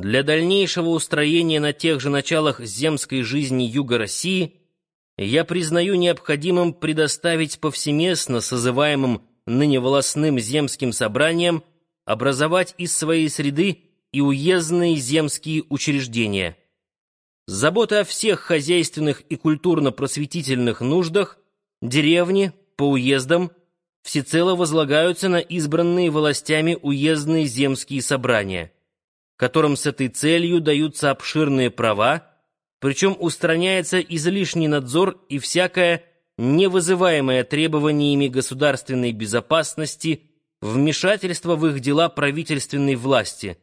Для дальнейшего устроения на тех же началах земской жизни Юга России я признаю необходимым предоставить повсеместно созываемым ныне волосным земским собраниям образовать из своей среды и уездные земские учреждения. Забота о всех хозяйственных и культурно-просветительных нуждах деревни по уездам всецело возлагаются на избранные властями уездные земские собрания которым с этой целью даются обширные права, причем устраняется излишний надзор и всякое не вызываемое требованиями государственной безопасности вмешательство в их дела правительственной власти,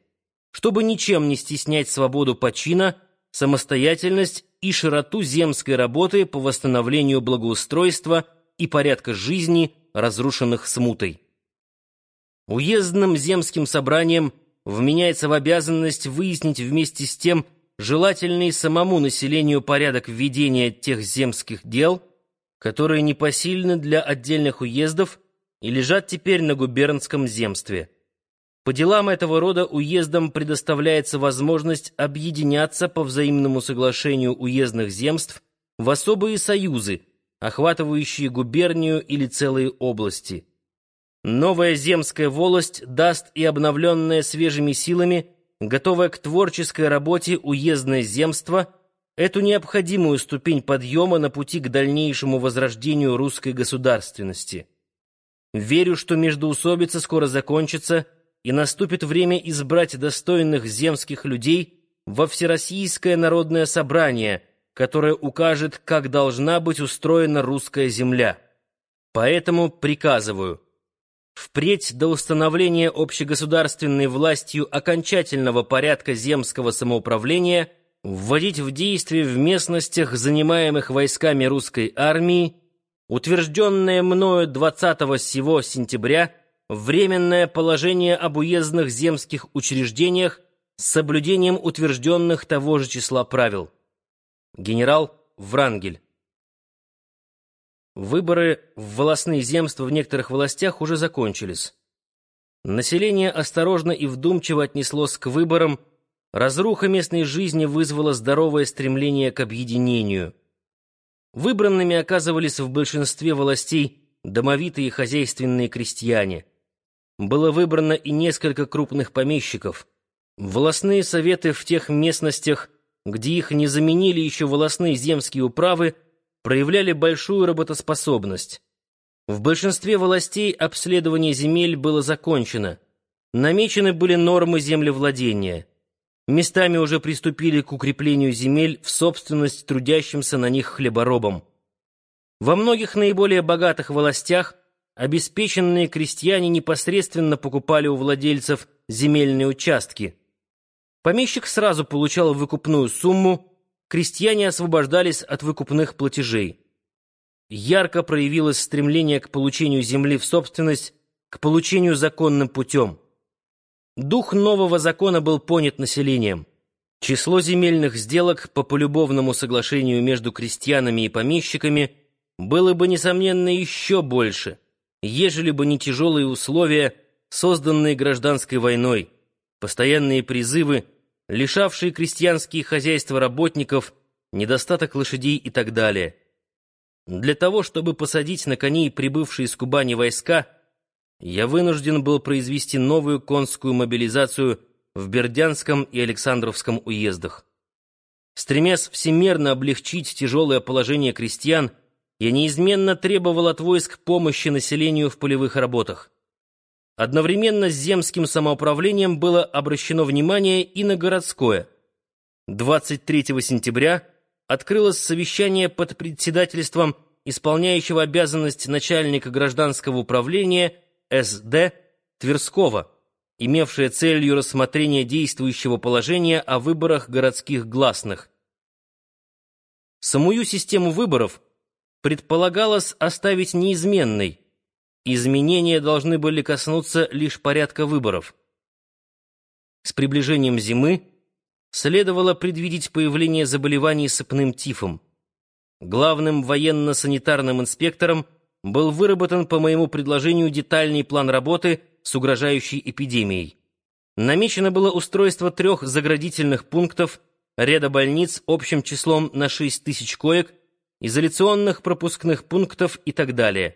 чтобы ничем не стеснять свободу почина, самостоятельность и широту земской работы по восстановлению благоустройства и порядка жизни, разрушенных смутой. Уездным земским собранием – вменяется в обязанность выяснить вместе с тем желательный самому населению порядок ведения тех земских дел, которые непосильны для отдельных уездов и лежат теперь на губернском земстве. По делам этого рода уездам предоставляется возможность объединяться по взаимному соглашению уездных земств в особые союзы, охватывающие губернию или целые области. Новая земская волость даст и обновленная свежими силами, готовая к творческой работе уездное земство, эту необходимую ступень подъема на пути к дальнейшему возрождению русской государственности. Верю, что междоусобица скоро закончится, и наступит время избрать достойных земских людей во Всероссийское народное собрание, которое укажет, как должна быть устроена русская земля. Поэтому приказываю – Впредь до установления общегосударственной властью окончательного порядка земского самоуправления вводить в действие в местностях, занимаемых войсками русской армии, утвержденное мною 20 сего сентября временное положение об уездных земских учреждениях с соблюдением утвержденных того же числа правил. Генерал Врангель Выборы в волосные земства в некоторых властях уже закончились. Население осторожно и вдумчиво отнеслось к выборам, разруха местной жизни вызвала здоровое стремление к объединению. Выбранными оказывались в большинстве властей домовитые хозяйственные крестьяне. Было выбрано и несколько крупных помещиков. Волосные советы в тех местностях, где их не заменили еще волосные земские управы, проявляли большую работоспособность. В большинстве властей обследование земель было закончено. Намечены были нормы землевладения. Местами уже приступили к укреплению земель в собственность трудящимся на них хлеборобам. Во многих наиболее богатых властях обеспеченные крестьяне непосредственно покупали у владельцев земельные участки. Помещик сразу получал выкупную сумму, крестьяне освобождались от выкупных платежей. Ярко проявилось стремление к получению земли в собственность, к получению законным путем. Дух нового закона был понят населением. Число земельных сделок по полюбовному соглашению между крестьянами и помещиками было бы, несомненно, еще больше, ежели бы не тяжелые условия, созданные гражданской войной, постоянные призывы, лишавшие крестьянские хозяйства работников, недостаток лошадей и так далее. Для того, чтобы посадить на коней прибывшие из Кубани войска, я вынужден был произвести новую конскую мобилизацию в Бердянском и Александровском уездах. Стремясь всемерно облегчить тяжелое положение крестьян, я неизменно требовал от войск помощи населению в полевых работах. Одновременно с земским самоуправлением было обращено внимание и на городское. 23 сентября открылось совещание под председательством исполняющего обязанность начальника гражданского управления СД Тверского, имевшее целью рассмотрение действующего положения о выборах городских гласных. Самую систему выборов предполагалось оставить неизменной, Изменения должны были коснуться лишь порядка выборов. С приближением зимы следовало предвидеть появление заболеваний сыпным тифом. Главным военно-санитарным инспектором был выработан по моему предложению детальный план работы с угрожающей эпидемией. Намечено было устройство трех заградительных пунктов, ряда больниц общим числом на 6 тысяч коек, изоляционных пропускных пунктов и так далее.